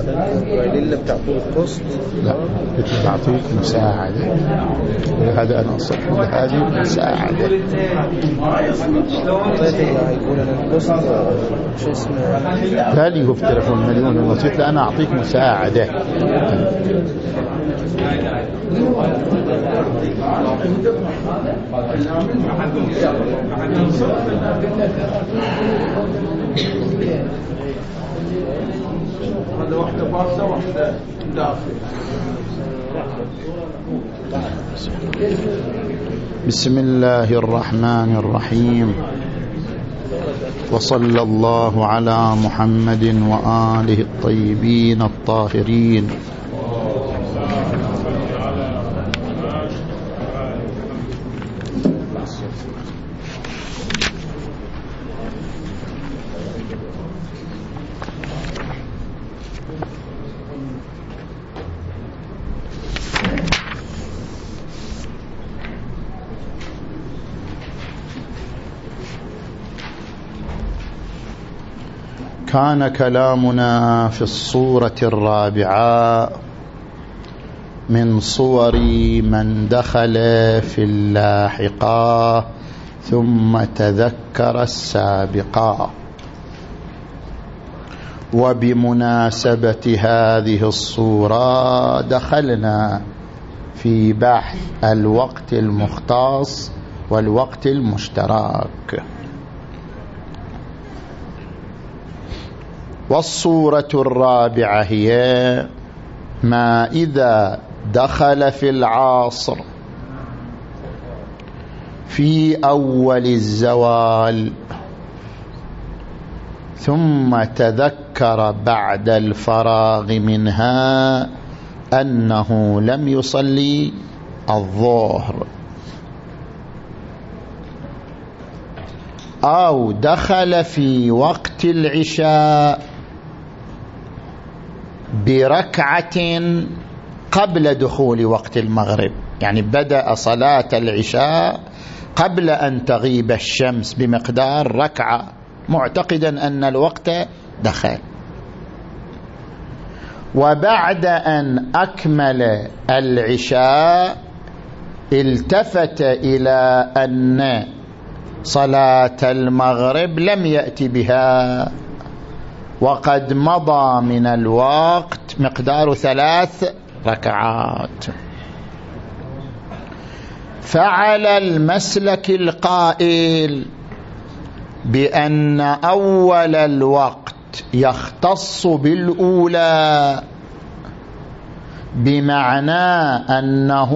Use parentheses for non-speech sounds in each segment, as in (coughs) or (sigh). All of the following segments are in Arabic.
اللي بتعطوه كوست لا بعطيك مساعدة هذا أنا أصح هذه مساعدة يقول أنا الكوست. شو اسمه؟ لا لي هو في تلفون مليون ونصيت لا أنا أعطيك مساعدة هذا واحدة بارسة واحدة داخل بسم الله الرحمن الرحيم. وصلى الله على محمد وآله الطيبين الطاهرين. كان كلامنا في الصورة الرابعة من صور من دخل في اللاحقة ثم تذكر السابقة. وبمناسبة هذه الصورة دخلنا في بحث الوقت المختص والوقت المشترك. والصورة الرابعة هي ما إذا دخل في العاصر في أول الزوال ثم تذكر بعد الفراغ منها أنه لم يصلي الظهر أو دخل في وقت العشاء بركعة قبل دخول وقت المغرب. يعني بدأ صلاة العشاء قبل أن تغيب الشمس بمقدار ركعة معتقدا أن الوقت دخل. وبعد أن أكمل العشاء التفت إلى أن صلاة المغرب لم يأتي بها. وقد مضى من الوقت مقدار ثلاث ركعات. فعل المسلك القائل بأن أول الوقت يختص بالأولى بمعنى أنه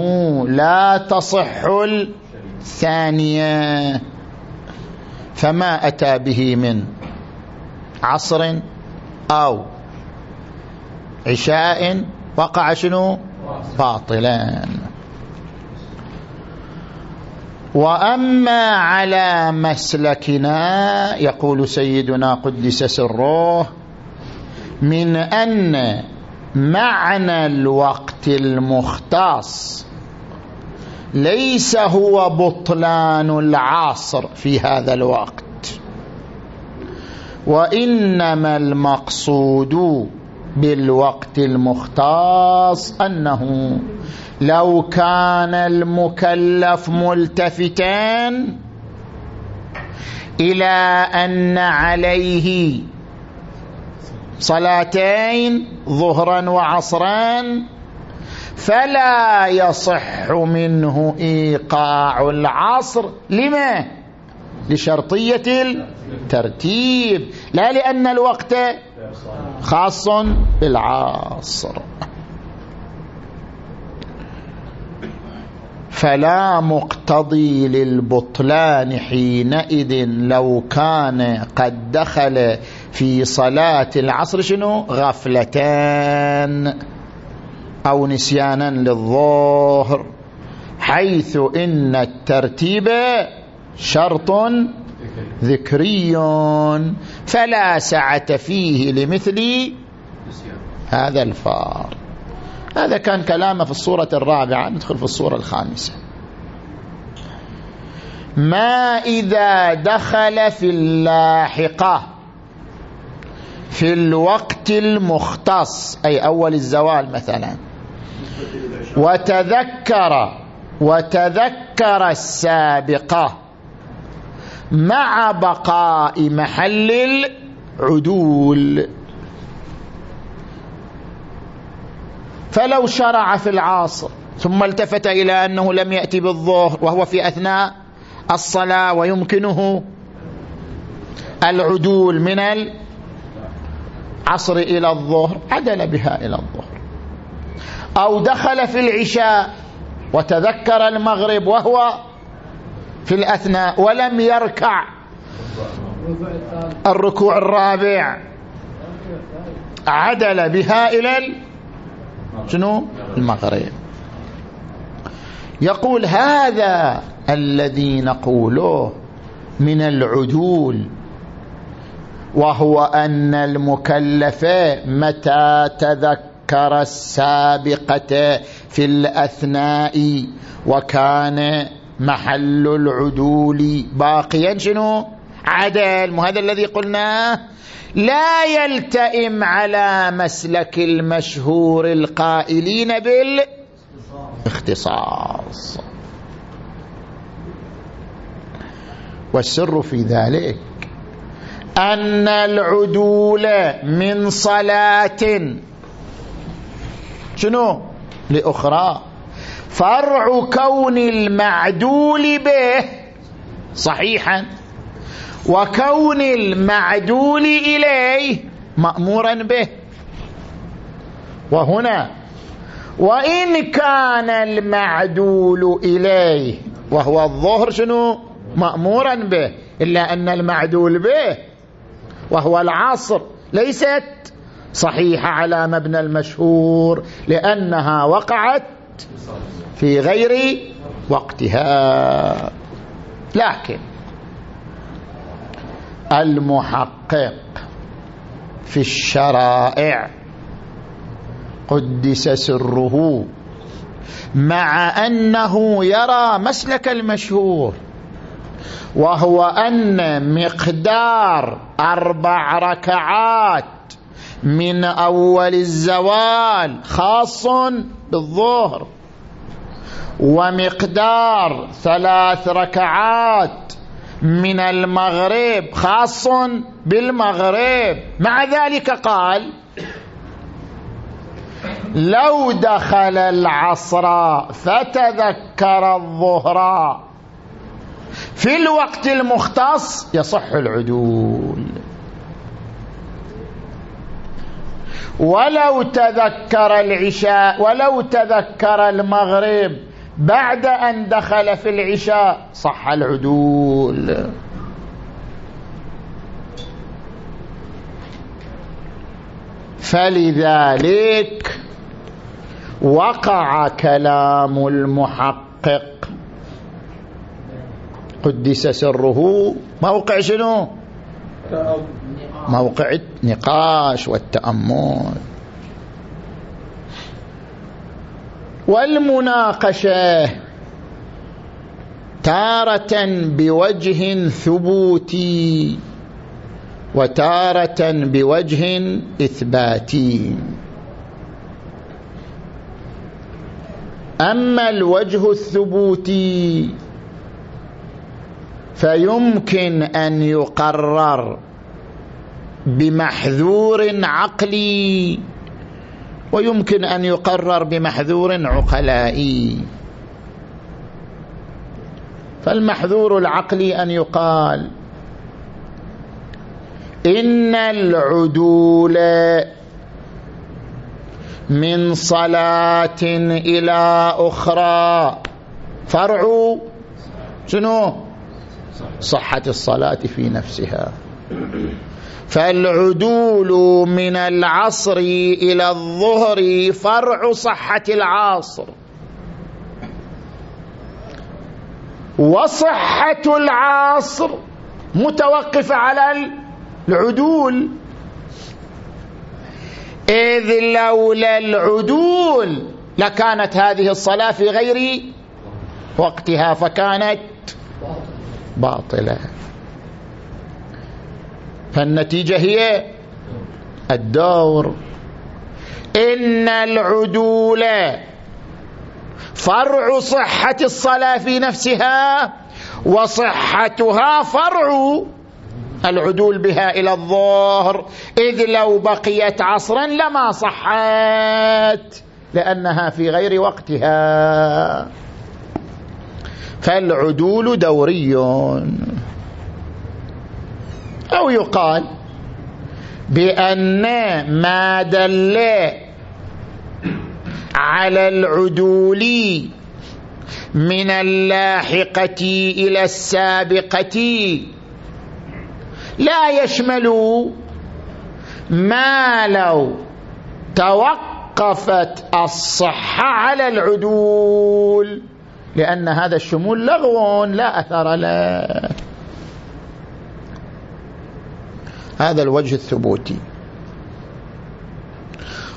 لا تصح الثانية. فما أتى به من عصر أو عشاء وقع شنو؟ باطلا. وأما على مسلكنا يقول سيدنا قدس سره من أن معنى الوقت المختص ليس هو بطلان العصر في هذا الوقت. وإنما المقصود بالوقت المختص أنه لو كان المكلف ملتفتا إلى أن عليه صلاتين ظهرا وعصرا فلا يصح منه إيقاع العصر. لما؟ لشرطية الترتيب لا لأن الوقت خاص بالعصر. فلا مقتضي للبطلان حينئذ لو كان قد دخل في صلاة العصر شنو؟ غفلتان أو نسيانا للظهر حيث إن الترتيب شرط ذكري فلا سعة فيه لمثل هذا الفار. هذا كان كلامه في الصورة الرابعة. ندخل في الصورة الخامسة. ما إذا دخل في اللاحقة في الوقت المختص أي أول الزوال مثلا وتذكر وتذكر السابقة مع بقاء محل العدول. فلو شرع في العاصر ثم التفت إلى أنه لم يأتي بالظهر وهو في أثناء الصلاة ويمكنه العدول من العصر إلى الظهر عدل بها إلى الظهر. أو دخل في العشاء وتذكر المغرب وهو في الأثناء ولم يركع. الركوع الرابع. عدل بها إلى شنو؟ المغرب. يقول هذا الذي نقوله من العدول وهو أن المكلف متى تذكر السابقة في الأثناء وكان محل العدول. باقيا شنو؟ عدل. وهذا الذي قلناه لا يلتئم على مسلك المشهور القائلين بالاختصاص. والسر في ذلك أن العدول من صلاة. شنو؟ لأخرى. فرع كون المعدول به صحيحا وكون المعدول إليه مأمورا به. وهنا وإن كان المعدول إليه وهو الظهر شنو؟ مأمورا به إلا أن المعدول به وهو العصر ليست صحيحة على مبنى المشهور لأنها وقعت في غير وقتها. لكن المحقق في الشرائع قدس سره مع أنه يرى مسلك المشهور وهو أن مقدار أربع ركعات من أول الزوال خاص بالظهر ومقدار ثلاث ركعات من المغرب خاص بالمغرب. مع ذلك قال لو دخل العصر فتذكر الظهر. في الوقت المختص يصح العدول. ولو تذكر العشاء ولو تذكر المغرب بعد أن دخل في العشاء صح العدول. فلذلك وقع كلام المحقق. قدس سره. موقع شنو؟ موقع النقاش والتأمل. والمناقشة تارة بوجه ثبوتي وتارة بوجه إثباتي. أما الوجه الثبوتي فيمكن أن يقرر بمحذور عقلي ويمكن أن يقرر بمحذور عقلائي. فالمحذور العقلي أن يقال إن العدول من صلاة إلى أخرى. فرع شنو؟ صحة الصلاة في نفسها. فالعدول من العصر إلى الظهر فرع صحة العصر. وصحة العصر متوقفة على العدول. إذ لولا العدول لكانت هذه الصلاة في غير وقتها فكانت باطلة. فالنتيجة هي الدور. إن العدول فرع صحة الصلاة في نفسها وصحتها فرع العدول بها إلى الظهر إذ لو بقيت عصرا لما صحت لأنها في غير وقتها. فالعدول دوري. أو يقال بأن ما دل على العدول من اللاحقة إلى السابقة لا يشمل ما لو توقفت الصحة على العدول لأن هذا الشمول لغو لا أثر له. هذا الوجه الثبوتي.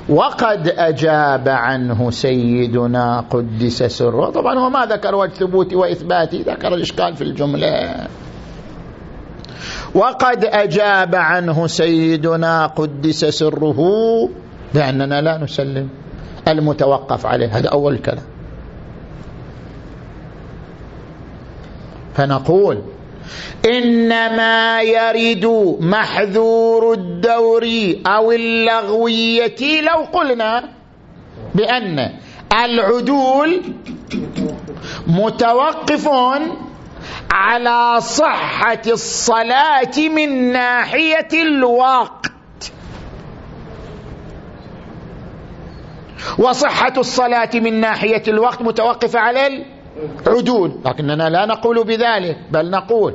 وقد أجاب عنه سيدنا قدس سره. طبعا هو ما ذكر وجه ثبوتي وإثباتي ذكر الإشكال في الجملة. وقد أجاب عنه سيدنا قدس سره بأننا لا نسلم المتوقف عليه. هذا أول كلام. فنقول إنما يرد محذور الدور أو اللغوية. لو قلنا بأن العدول متوقف على صحة الصلاة من ناحية الوقت. وصحة الصلاة من ناحية الوقت متوقفة على العدول لكننا لا نقول بذلك بل نقول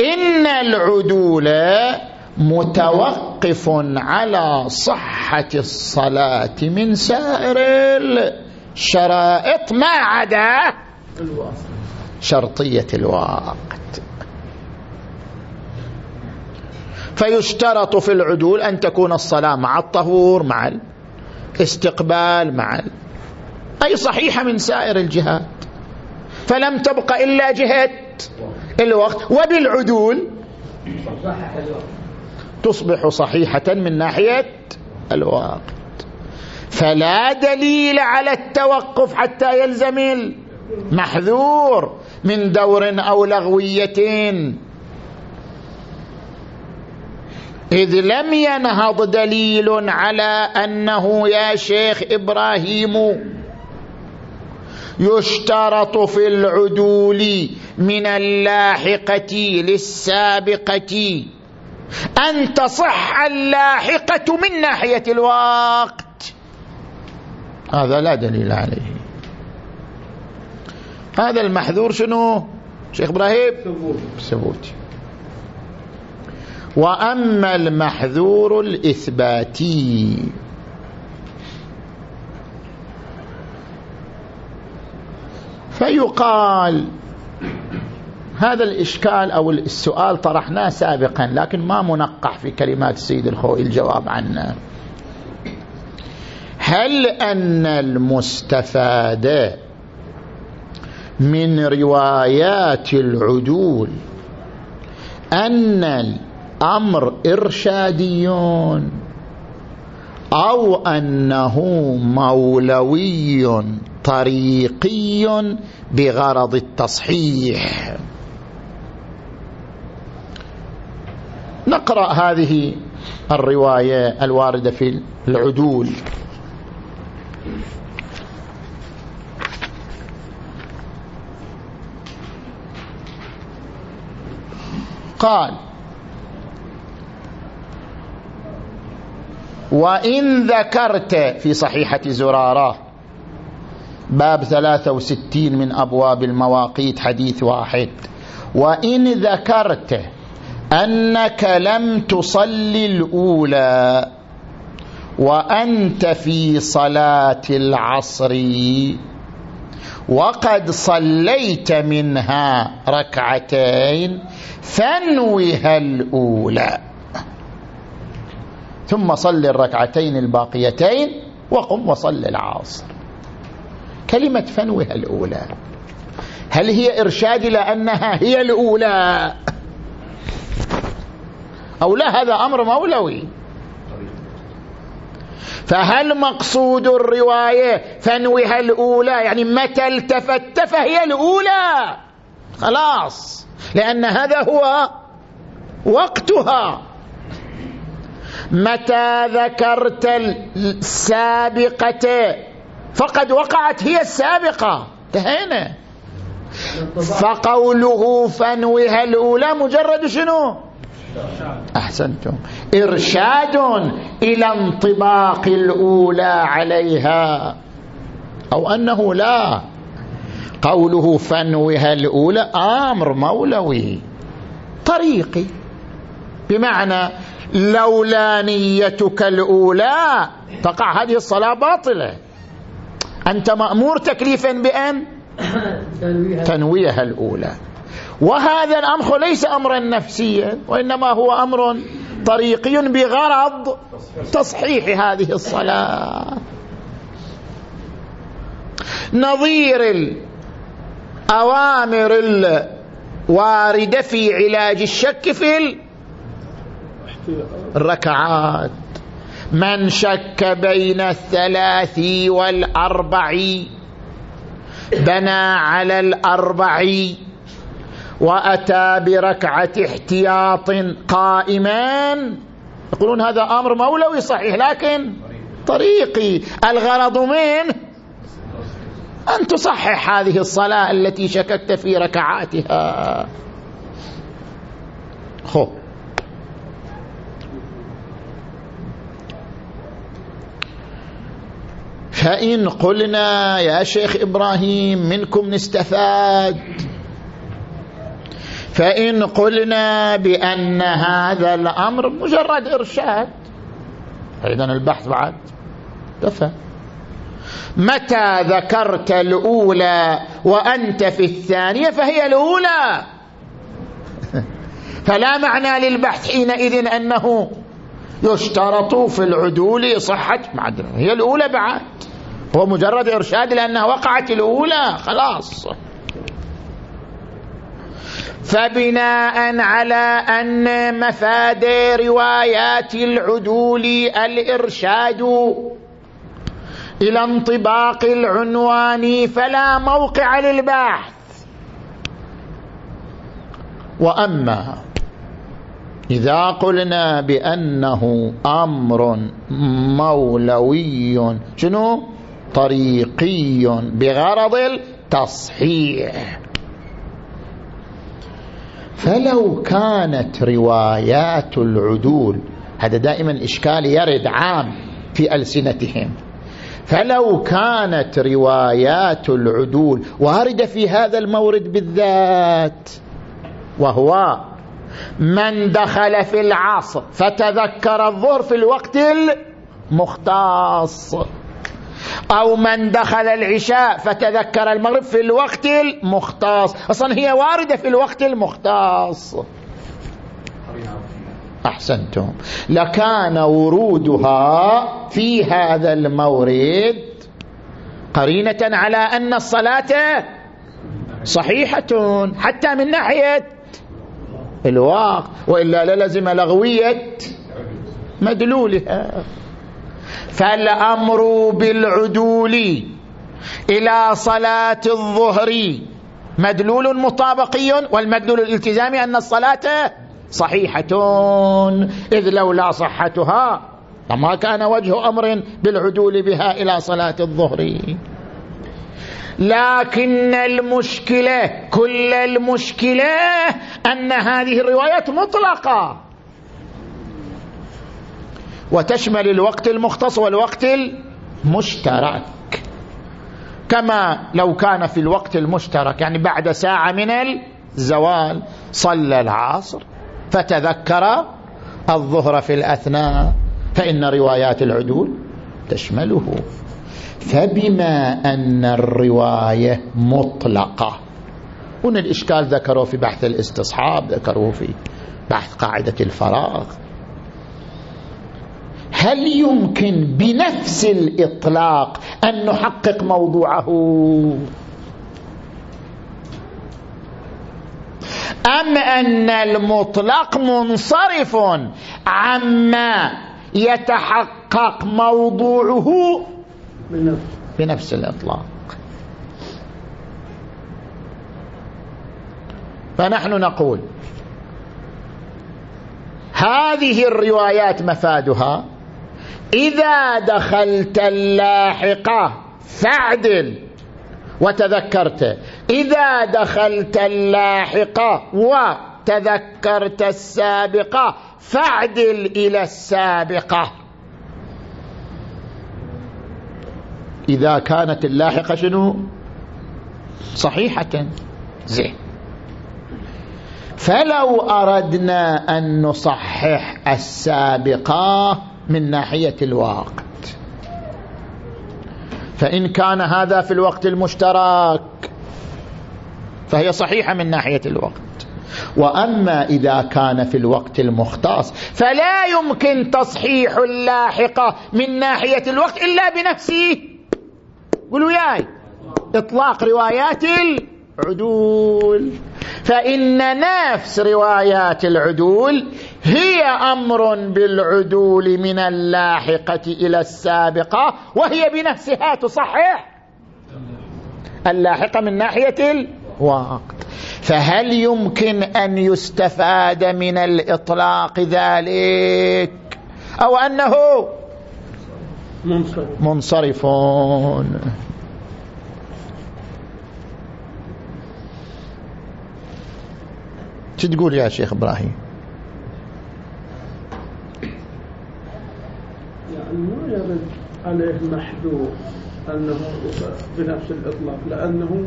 إن العدول متوقف على صحة الصلاة من سائر الشرائط ما عدا شرطية الوقت. فيشترط في العدول أن تكون الصلاة مع الطهور مع الاستقبال مع أي صحيحة من سائر الجهات. فلم تبق إلا جهة الوقت. وبالعدول تصبح صحيحة من ناحية الوقت. فلا دليل على التوقف حتى يلزم المحذور من دور أو لغوية. إذ لم ينهض دليل على أنه يا شيخ إبراهيم يشترط في العدول من اللاحقة للسابقة. أن تصح اللاحقة من ناحية الوقت. هذا لا دليل عليه. هذا المحذور شنو؟ شيخ إبراهيم؟ ثبوتي وأما المحذور الإثباتي فيقال هذا الإشكال أو السؤال طرحناه سابقا لكن ما منقح في كلمات السيد الخوئي الجواب عنه. هل أن المستفاد من روايات العدول أن الأمر إرشاديون أو أنه مولوي طريقي بغرض التصحيح. نقرأ هذه الرواية الواردة في العدول. قال وإن ذكرت في صحيحة زرارة باب 63 من أبواب المواقيت حديث واحد. وإن ذكرت أنك لم تصلي الأولى وأنت في صلاة العصر وقد صليت منها ركعتين فانوها الأولى. ثم صل الركعتين الباقيتين وقم وصل العصر. كلمة فنوها الأولى. هل هي إرشاد إلى أنها هي الأولى؟ أو لا هذا أمر مولوي. فهل مقصود الرواية فانوها الأولى؟ يعني متى التفت فهي الأولى؟ خلاص. لأن هذا هو وقتها. متى ذكرت السابقة فقد وقعت هي السابقة. انتهينا. فقوله فانوها الأولى مجرد شنو؟ أحسنتم. إرشاد إلى انطباق الأولى عليها. أو أنه لا. قوله فانوها الأولى أمر مولوي. طريقي. بمعنى لولا نيتك الأولى تقع هذه الصلاة باطلة. أنت مأمور تكليفا بأن؟ (coughs) تنويها. الأولى. وهذا الأمر ليس أمرا نفسيا وإنما هو أمر طريقي بغرض تصحيح هذه الصلاة. نظير الأوامر الواردة في علاج الشك في الركعات. من شك بين الثلاث والأربع بنى على الأربع وأتى بركعة احتياط قائما. يقولون هذا أمر مولوي صحيح لكن طريقي. الغرض منه أن تصحح هذه الصلاة التي شككت في ركعاتها. خب. فإن قلنا يا شيخ إبراهيم منكم نستفاد. فإن قلنا بأن هذا الأمر مجرد إرشاد. إذا البحث بعد. كفى متى ذكرت الأولى وأنت في الثانية فهي الأولى؟ (laughs) فلا معنى للبحث حينئذ أنه يشترط في العدول صحة معدل هي الأولى بعد. هو مجرد إرشاد لأنها وقعت الأولى خلاص. فبناء على أن مفاد روايات العدول الإرشاد إلى انطباق العنوان فلا موقع للبحث. وأما إذا قلنا بأنه أمر مولوي شنو؟ طريقي بغرض التصحيح. فلو كانت روايات العدول هذا دائما إشكال يرد عام في ألسنتهم. فلو كانت روايات العدول واردة في هذا المورد بالذات وهو من دخل في العصر فتذكر الظهر في الوقت المختص. أو من دخل العشاء فتذكر المغرب في الوقت المختص. أصلا هي واردة في الوقت المختص. أحسنتم. لكان ورودها في هذا المورد قرينة على أن الصلاة صحيحة حتى من ناحية الواقع وإلا للزم لغوية مدلولها. فالأمر بالعدول إلى صلاة الظهر. مدلول مطابقي والمدلول الالتزامي أن الصلاة صحيحة إذ لولا صحتها فما كان وجه أمر بالعدول بها إلى صلاة الظهر. لكن المشكلة كل المشكلة أن هذه الروايات مطلقة. وتشمل الوقت المختص والوقت المشترك. كما لو كان في الوقت المشترك يعني بعد ساعة من الزوال صلى العصر فتذكر الظهر في الأثناء فإن روايات العدول تشمله. فبما أن الرواية مطلقة هنا الإشكال ذكروه في بحث الاستصحاب ذكروه في بحث قاعدة الفراغ. هل يمكن بنفس الإطلاق أن نحقق موضوعه؟ أم أن المطلق منصرف عما يتحقق موضوعه بنفس الإطلاق؟ فنحن نقول هذه الروايات مفادها إذا دخلت اللاحقة فاعدل وتذكرت. إذا دخلت اللاحقة وتذكرت السابقة فاعدل إلى السابقة. إذا كانت اللاحقة شنو؟ صحيحة. زين. فلو أردنا أن نصحح السابقة من ناحية الوقت. فإن كان هذا في الوقت المشترك فهي صحيحة من ناحية الوقت. وأما إذا كان في الوقت المختص فلا يمكن تصحيح اللاحقة من ناحية الوقت إلا بنفسه. قولوا ياي إطلاق روايات العدول. فإن نفس روايات العدول هي أمر بالعدول من اللاحقة إلى السابقة وهي بنفسها تصحح اللاحقة من ناحية الوقت فهل يمكن أن يستفاد من الإطلاق ذلك؟ أو أنه منصرف. منصرفون تقول يا شيخ إبراهيم؟ يعني ما يرد عليه محذور أنه بنفس الإطلاق لأنه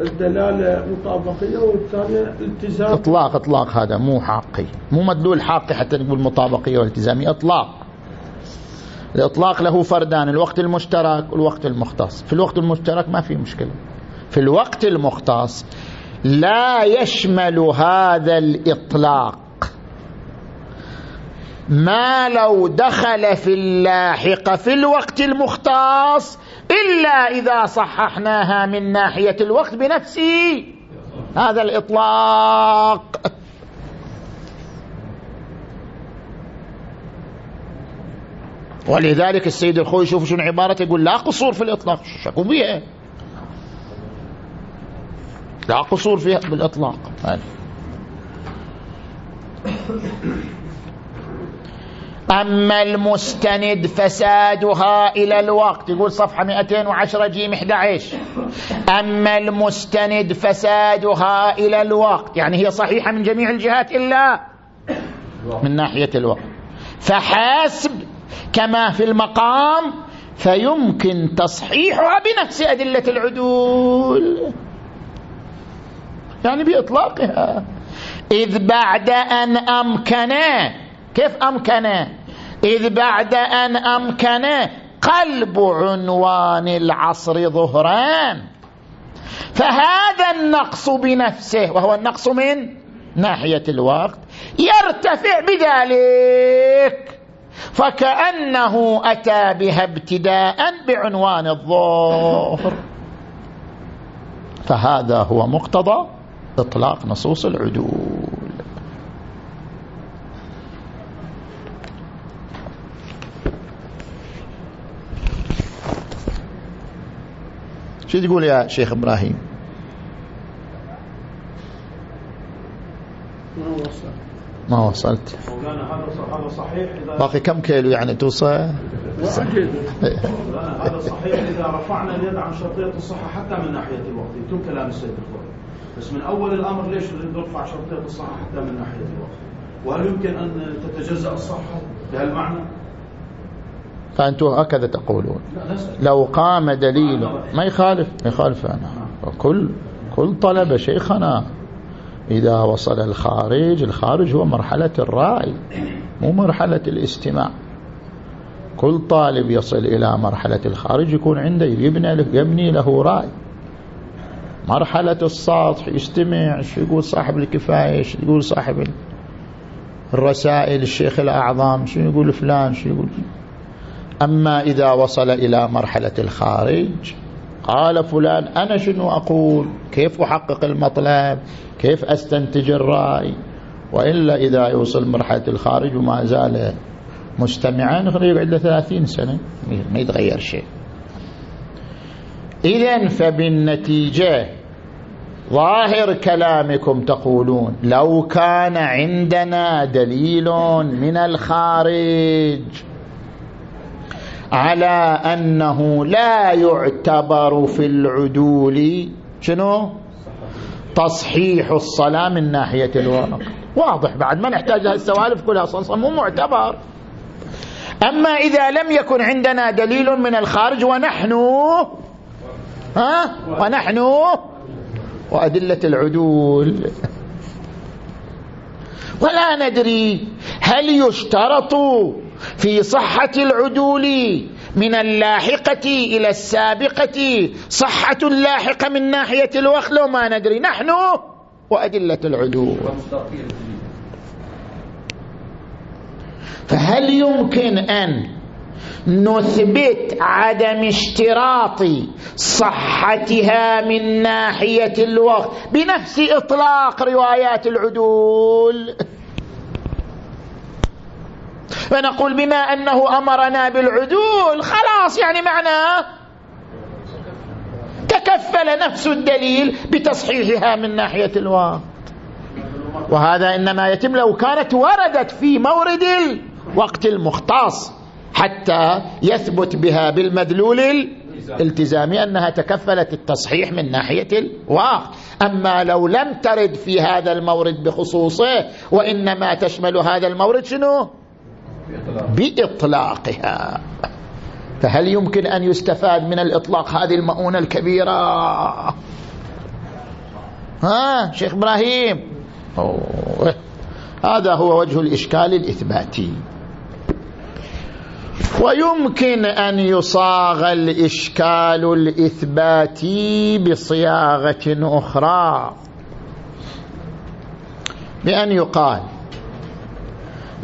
الدلالة مطابقية والثانية التزام. إطلاق إطلاق هذا مو حقي. مو مدلول حقي حتى نقول مطابقية والتزامية إطلاق. الإطلاق له فردان الوقت المشترك والوقت المختص. في الوقت المشترك ما في مشكلة. في الوقت المختص لا يشمل هذا الإطلاق. ما لو دخل في اللاحق في الوقت المختص إلا إذا صححناها من ناحية الوقت بنفسه. هذا الإطلاق. ولذلك السيد الخوي يشوف شنو عبارة يقول لا قصور في الإطلاق شكو بها لا قصور فيها بالإطلاق. أما المستند فسادها إلى الوقت. يقول صفحة 210 جيم 11 أما المستند فسادها إلى الوقت. يعني هي صحيحة من جميع الجهات إلا من ناحية الوقت. فحاسب كما في المقام فيمكن تصحيحها بنفس أدلة العدول. يعني بإطلاقها. إذ بعد أن أمكن كيف أمكن؟ إذ بعد أن أمكن قلب عنوان العصر ظهران. فهذا النقص بنفسه وهو النقص من ناحية الوقت يرتفع بذلك. فكأنه أتى بها ابتداء بعنوان الظهر. فهذا هو مقتضى إطلاق نصوص العدول. شو تقول يا شيخ إبراهيم؟ ما وصل. ما وصلت. هذا صحيح باقي كم كيلو يعني توصل (laughs) هذا صحيح إذا رفعنا اليد عن شرطية الصحة حتى من ناحية الوقت يتم كلام السيد الخوي بس من أول الأمر ليش نرفع شرطية الصحة حتى من ناحية الوقت؟ وهل يمكن أن تتجزأ الصحة بهالمعنى؟ فأنتم هكذا تقولون. لو قام دليل ما يخالف ما يخالف أنا. كل كل طلب شيخنا. إذا وصل الخارج الخارج هو مرحلة الرأي مو مرحلة الاستماع. كل طالب يصل إلى مرحلة الخارج يكون عنده يبني له يبني له رأي. مرحلة السطح يستمع شو يقول صاحب الكفاية شو يقول صاحب الرسائل الشيخ الأعظم شو يقول فلان شو يقول أما إذا وصل إلى مرحلة الخارج قال فلان أنا شنو أقول؟ كيف أحقق المطلب؟ كيف أستنتج الرأي؟ وإلا إذا يوصل مرحلة الخارج وما زال مجتمعا يقعد له ثلاثين سنة ما يتغير شيء. إذا فبالنتيجة ظاهر كلامكم تقولون لو كان عندنا دليل من الخارج على أنه لا يعتبر في العدول شنو؟ تصحيح الصلاة من ناحية الواقع واضح بعد ما نحتاج السوالف كلها صلصة مو معتبر. أما إذا لم يكن عندنا دليل من الخارج ونحن ها؟ ونحن وأدلة العدول. ولا ندري هل يشترط في صحة العدول من اللاحقة إلى السابقة صحة اللاحقة من ناحية الوخل وما ندري. نحن وأدلة العدول. فهل يمكن أن نثبت عدم اشتراط صحتها من ناحية الوقت بنفس إطلاق روايات العدول. فنقول بما أنه أمرنا بالعدول خلاص يعني معناه تكفل نفس الدليل بتصحيحها من ناحية الوقت. وهذا إنما يتم لو كانت وردت في مورد الوقت المختص. حتى يثبت بها بالمدلول الالتزامي أنها تكفلت التصحيح من ناحية الواقع أما لو لم ترد في هذا المورد بخصوصه وإنما تشمل هذا المورد شنو؟ بإطلاقها. فهل يمكن أن يستفاد من الإطلاق هذه المؤونة الكبيرة؟ ها شيخ إبراهيم؟ أوه. هذا هو وجه الإشكال الإثباتي. ويمكن أن يصاغ الإشكال الإثباتي بصياغة أخرى. بأن يقال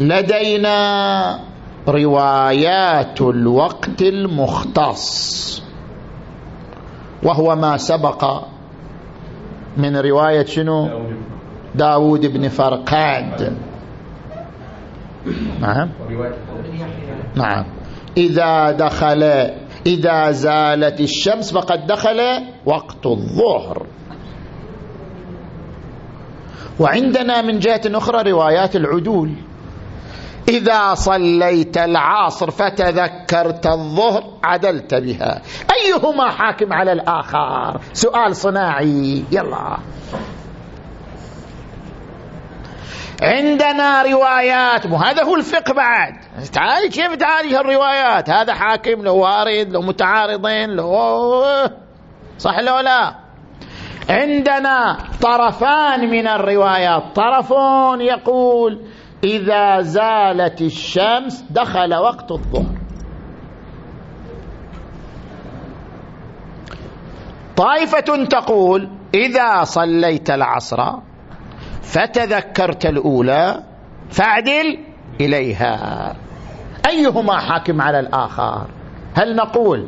لدينا روايات الوقت المختص وهو ما سبق من رواية شنو؟ داود بن فرقاد. نعم. نعم. إذا دخل إذا زالت الشمس فقد دخل وقت الظهر. وعندنا من جهة أخرى روايات العدول. إذا صليت العصر فتذكرت الظهر عدلت بها. أيهما حاكم على الآخر؟ سؤال صناعي. يلا. عندنا روايات. وهذا هو الفقه بعد. تعالي كيف تعالج الروايات؟ هذا حاكم له وارد له متعارضين له. صح لو لا؟ عندنا طرفان من الروايات. طرف يقول إذا زالت الشمس دخل وقت الظهر. طائفة تقول إذا صليت العصر فتذكرت الأولى فاعدل إليها. أيهما حاكم على الآخر؟ هل نقول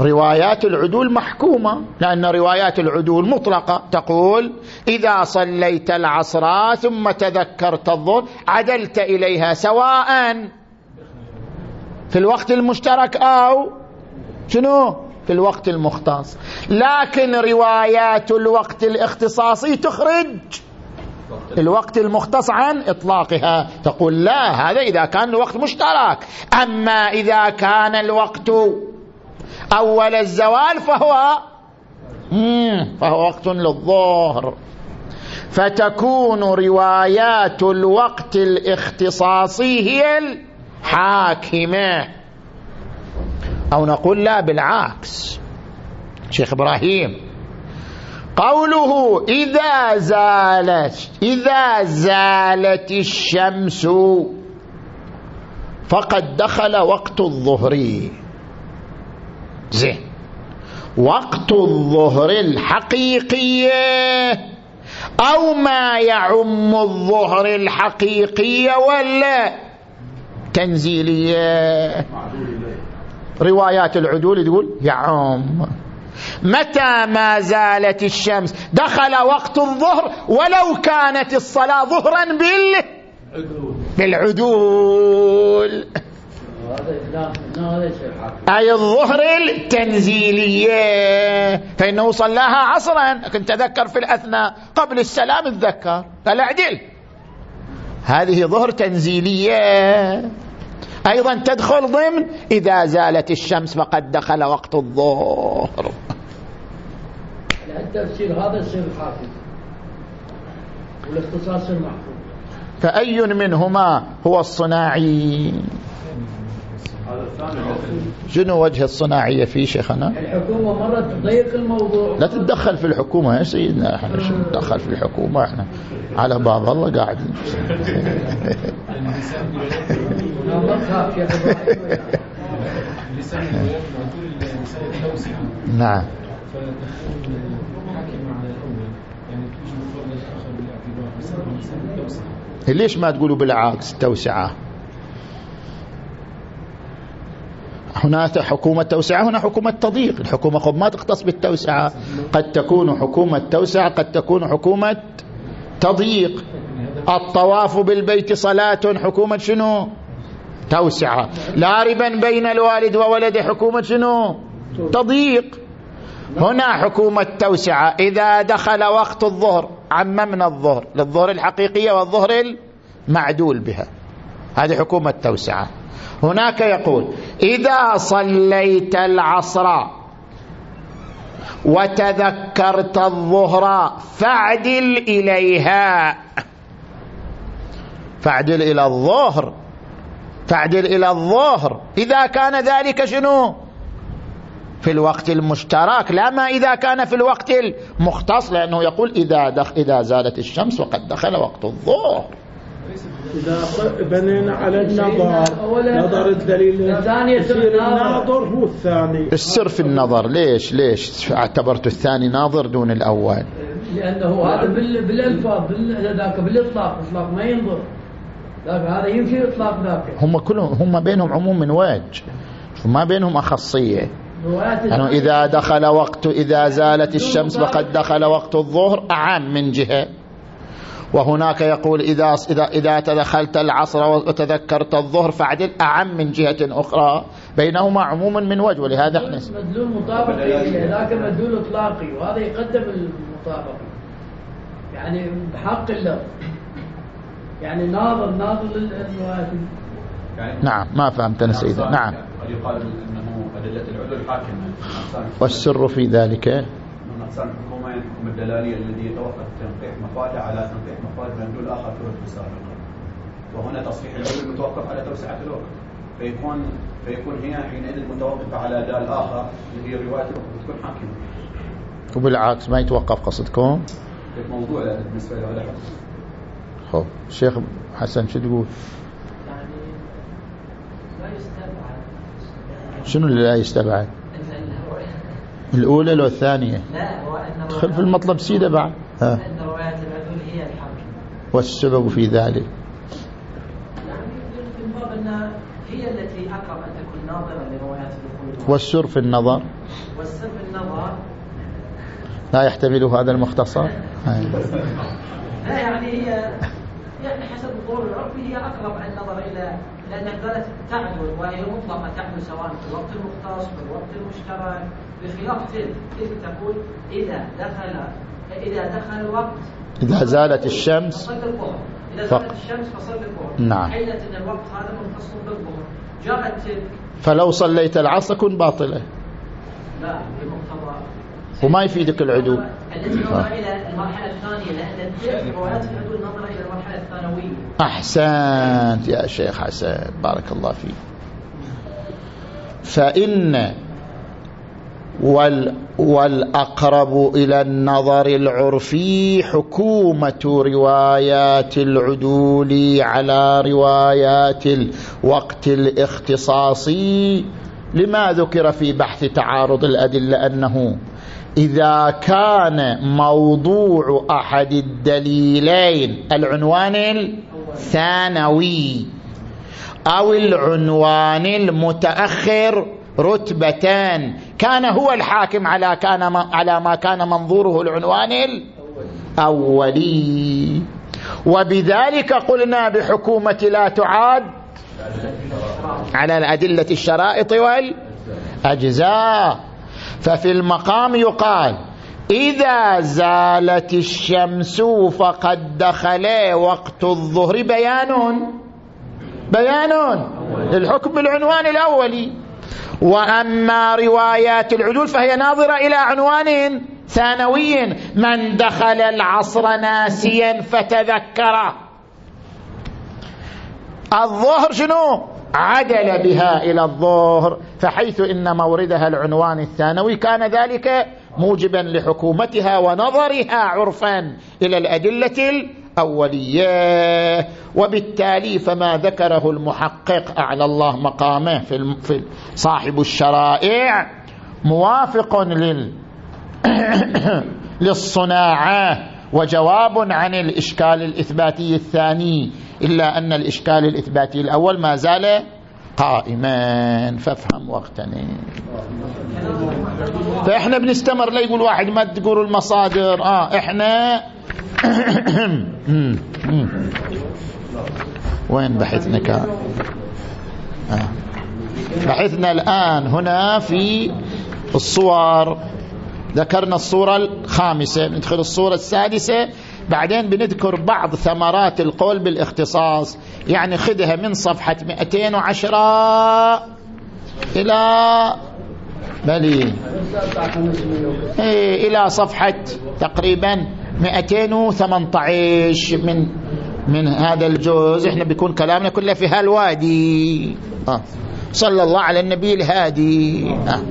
روايات العدول محكومة؟ لأن روايات العدول مطلقة. تقول إذا صليت العصر ثم تذكرت الظهر عدلت إليها سواء في الوقت المشترك أو شنو؟ في الوقت المختص. لكن روايات الوقت الاختصاصي تخرج. الوقت المختص عن إطلاقها. تقول لا هذا إذا كان الوقت مشترك. أما إذا كان الوقت أول الزوال فهو فهو وقت للظهر. فتكون روايات الوقت الاختصاصي هي الحاكمة. أو نقول لا بالعكس. شيخ إبراهيم. قوله إذا زالت إذا زالت الشمس فقد دخل وقت الظهر. زين. وقت الظهر الحقيقية أو ما يعم الظهر الحقيقية ولا. تنزيلية. روايات العدول تقول يعم. متى ما زالت الشمس؟ دخل وقت الظهر ولو كانت الصلاة ظهرا بال بالعدول. أي الظهر التنزيلية. فإنه صلاها عصرا. كنت تذكر في الأثناء قبل السلام تذكر قال اعدل هذه ظهر تنزيلية. أيضا تدخل ضمن إذا زالت الشمس فقد دخل وقت الظهر. التفسير هذا الحافظ. والاختصاص المحفوظ. فأي منهما هو الصناعي؟ شنو وجه الصناعية في شيخنا؟ الحكومة مرة تضيق الموضوع. لا تتدخل في الحكومة يا سيدنا إحنا شو نتدخل في الحكومة؟ إحنا على باب الله قاعدين (laughs) نعم. ليش ما تقولوا بالعكس التوسعة هناك حكومة توسعة هنا حكومة تضييق. الحكومة قد ما تختص بالتوسعة. قد تكون حكومة توسعة قد تكون حكومة تضييق. الطواف بالبيت صلاة حكومة شنو؟ توسعة. لا ربا بين الوالد وولده حكومة شنو؟ تضييق. هنا حكومة توسعة. إذا دخل وقت الظهر عممنا الظهر. للظهر الحقيقية والظهر المعدول بها. هذه حكومة توسعة. هناك يقول إذا صليت العصر وتذكرت الظهر فاعدل إليها. فاعدل إلى الظهر. فاعدل إلى الظهر. إذا كان ذلك شنو؟ في الوقت المشترك لا ما إذا كان في الوقت المختص لأنه يقول إذا, دخ إذا زالت الشمس وقد دخل وقت الظهر. إذا بنينا على النظر. نظر الدليل الثاني الناظر هو الثاني. السر في النظر. ليش؟ ليش اعتبرت الثاني ناظر دون الأول؟ لأنه هذا بالألفاظ ذاك بالإطلاق. إطلاق ما ينظر. ذاك هذا يمشي إطلاق ذاك. هم كلهم هم بينهم عموم من وجه. ما بينهم أخصية. يعني إذا دخل وقت إذا زالت الشمس وقد دخل وقت الظهر أعم من جهة. وهناك يقول إذا, إذا, إذا تدخلت العصر وتذكرت الظهر فعدل أعم من جهة أخرى. بينهما عموما من وجه ولهذا إحنا مدلول مطابقي ذاك مدلول إطلاقي وهذا يقدم المطابقي يعني بحق الله. يعني ناظر ناظر للروايات نعم ما فهمت أنا سيدي. نعم. قد يقال أنه أدلة العدل حاكمة والسر في ذلك؟ من أقسام الدلالي الذي يتوقف تنقيح مفاده على تنقيح مفاد مندول آخر في الوقت السابق وهنا تصحيح العدل متوقف على توسعة الوقت. فيكون فيكون هي حينئذ متوقفة على دال آخر اللي هي رواية الوقت تكون حاكمة. وبالعكس ما يتوقف قصدكم؟ موضوع بالنسبة لهذا خب الشيخ حسن شو تقول؟ شنو اللي لا يستبعد؟ الأولى لو الثانية. لا تدخل في المطلب سيدة بعد. ها. أن روايات العدول هي الحاكم والسبب في ذلك. يعني أنها هي التي أقرب أن تكون ناظرة لروايات الدخول والسر في النظر. والسر في النظر لا يحتمل هذا المختصر. لا يعني هي يعني حسب الظهور العرفي هي أقرب النظر إلى لأنك ذلك تعدل وهي مطلقة تعدل سواء في الوقت المختص في الوقت المشترك بخلاف تلك. تلك تقول إذا دخل إذا دخل الوقت إذا زالت الشمس فصل الظهر. إذا زالت الشمس فصل الظهر. نعم. حيلة أن الوقت هذا مختص بالظهر. جاءت تلك. فلو صليت العصر كن باطلة لا وما يفيدك العدو. التي نظر إلى المرحلة الثانية لأن روايات العدو نظر إلى المرحلة الثانوية. أحسنت يا شيخ حسن بارك الله فيك. فإن وال والأقرب إلى النظر العرفي حكومة روايات العدول على روايات الوقت الاختصاصي لما ذكر في بحث تعارض الأدلة أنه إذا كان موضوع أحد الدليلين العنوان الثانوي أو العنوان المتأخر رتبتان كان هو الحاكم على كان على ما كان منظوره العنوان الأولي. وبذلك قلنا بحكومة لا تعاد على الأدلة الشرائط والأجزاء. ففي المقام يقال إذا زالت الشمس فقد دخل وقت الظهر. بيان بيان للحكم بالعنوان الأولي وأما روايات العدول فهي ناظرة إلى عنوان ثانوي من دخل العصر ناسيا فتذكر. الظهر شنو؟ عدل بها إلى الظهر فحيث إن موردها العنوان الثانوي كان ذلك موجبا لحكومتها ونظرها عرفا إلى الأدلة الأولية. وبالتالي فما ذكره المحقق أعلى الله مقامه في صاحب الشرائع موافق لل (coughs) للصناعة. وجواب عن الإشكال الإثباتي الثاني إلا أن الإشكال الإثباتي الأول ما زال قائما. فافهم واغتنم فإحنا بنستمر لا يقول واحد ما تقول المصادر. آه إحنا (coughs) وين بحثنا كان آه. بحثنا الآن هنا في الصور. ذكرنا الصورة الخامسة ندخل الصورة السادسة. بعدين بنذكر بعض ثمرات القول بالاختصاص. يعني خذها من صفحة 210 إلى بلي إيه إلى صفحة تقريبا 218 من من هذا الجزء. إحنا بيكون كلامنا كله في هالوادي. آه. صلى الله على النبي الهادي. آه.